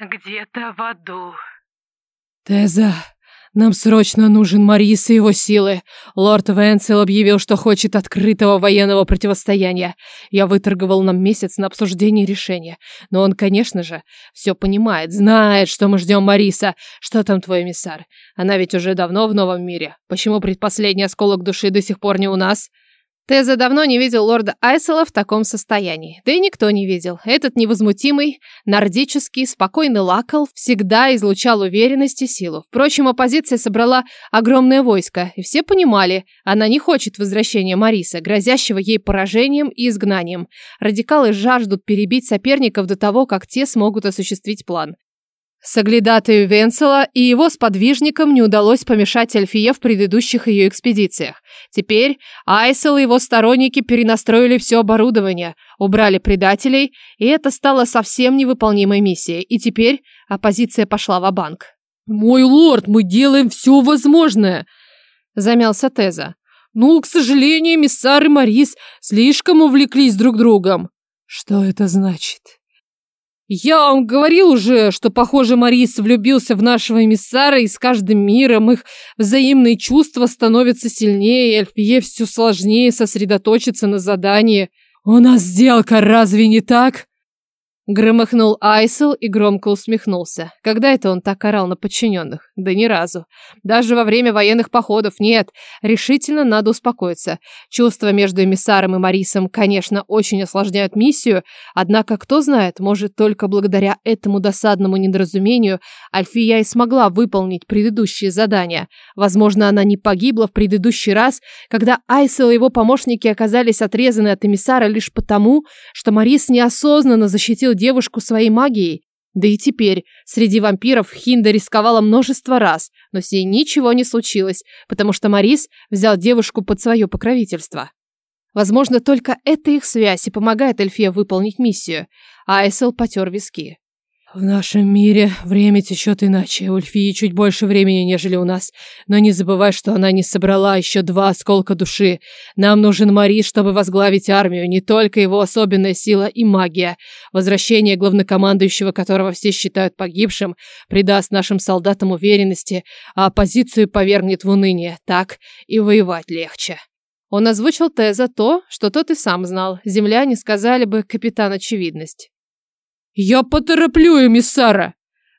где-то в аду. Теза, нам срочно нужен Марис и его силы. Лорд Венсел объявил, что хочет открытого военного противостояния. Я выторговал нам месяц на обсуждение решения. Но он, конечно же, все понимает, знает, что мы ждем Мариса. Что там твой эмиссар? Она ведь уже давно в новом мире. Почему предпоследний осколок души до сих пор не у нас? Теза давно не видел лорда Айсела в таком состоянии. Да и никто не видел. Этот невозмутимый, нордический, спокойный лакал всегда излучал уверенность и силу. Впрочем, оппозиция собрала огромное войско, и все понимали, она не хочет возвращения Мариса, грозящего ей поражением и изгнанием. Радикалы жаждут перебить соперников до того, как те смогут осуществить план. Соглядатаю Венцела и его сподвижникам не удалось помешать Альфие в предыдущих ее экспедициях. Теперь Айсел и его сторонники перенастроили все оборудование, убрали предателей, и это стало совсем невыполнимой миссией. И теперь оппозиция пошла в банк «Мой лорд, мы делаем все возможное!» – замялся Теза. «Ну, к сожалению, миссар и Марис слишком увлеклись друг другом». «Что это значит?» Я вам говорил уже, что, похоже, Марис влюбился в нашего эмиссара, и с каждым миром их взаимные чувства становятся сильнее, и Эльфие все сложнее сосредоточиться на задании. У нас сделка, разве не так? Громыхнул Айсел и громко усмехнулся. Когда это он так орал на подчиненных? Да ни разу. Даже во время военных походов нет. Решительно надо успокоиться. Чувства между эмиссаром и Марисом, конечно, очень осложняют миссию, однако, кто знает, может, только благодаря этому досадному недоразумению Альфия и смогла выполнить предыдущие задания. Возможно, она не погибла в предыдущий раз, когда Айсел и его помощники оказались отрезаны от эмиссара лишь потому, что Марис неосознанно защитил девушку своей магией. Да и теперь среди вампиров Хинда рисковала множество раз, но с ней ничего не случилось, потому что Марис взял девушку под свое покровительство. Возможно, только эта их связь и помогает Эльфе выполнить миссию. Айсел потер виски. В нашем мире время течет иначе. У Эльфии чуть больше времени, нежели у нас. Но не забывай, что она не собрала еще два осколка души. Нам нужен Мари, чтобы возглавить армию. Не только его особенная сила и магия. Возвращение главнокомандующего, которого все считают погибшим, придаст нашим солдатам уверенности, а оппозицию повергнет в уныние. Так и воевать легче. Он озвучил Теза то, что тот и сам знал. Земляне сказали бы капитан очевидность. «Я потороплю эмиссара!»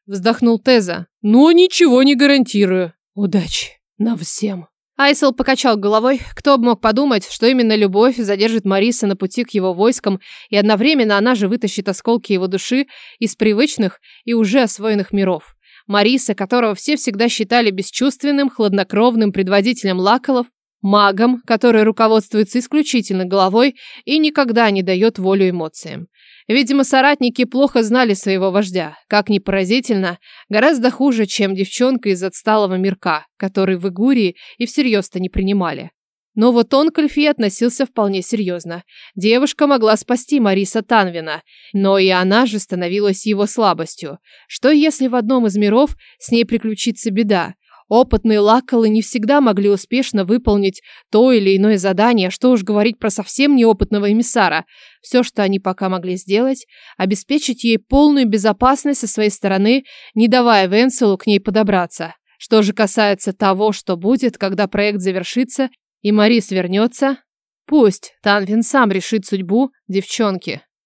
Вздохнул Теза. «Но ничего не гарантирую. Удачи нам всем!» Айсел покачал головой. Кто бы мог подумать, что именно любовь задержит Мариса на пути к его войскам, и одновременно она же вытащит осколки его души из привычных и уже освоенных миров. Мариса, которого все всегда считали бесчувственным, хладнокровным предводителем лаколов, магом, который руководствуется исключительно головой и никогда не дает волю эмоциям. Видимо, соратники плохо знали своего вождя. Как ни поразительно, гораздо хуже, чем девчонка из отсталого мирка, который в Игурии и всерьез-то не принимали. Но вот он к Альфии относился вполне серьезно. Девушка могла спасти Мариса Танвина, но и она же становилась его слабостью. Что если в одном из миров с ней приключится беда? Опытные лакколы не всегда могли успешно выполнить то или иное задание, что уж говорить про совсем неопытного эмиссара. Все, что они пока могли сделать, обеспечить ей полную безопасность со своей стороны, не давая Венселу к ней подобраться. Что же касается того, что будет, когда проект завершится и Марис вернется, пусть Танвин сам решит судьбу девчонки.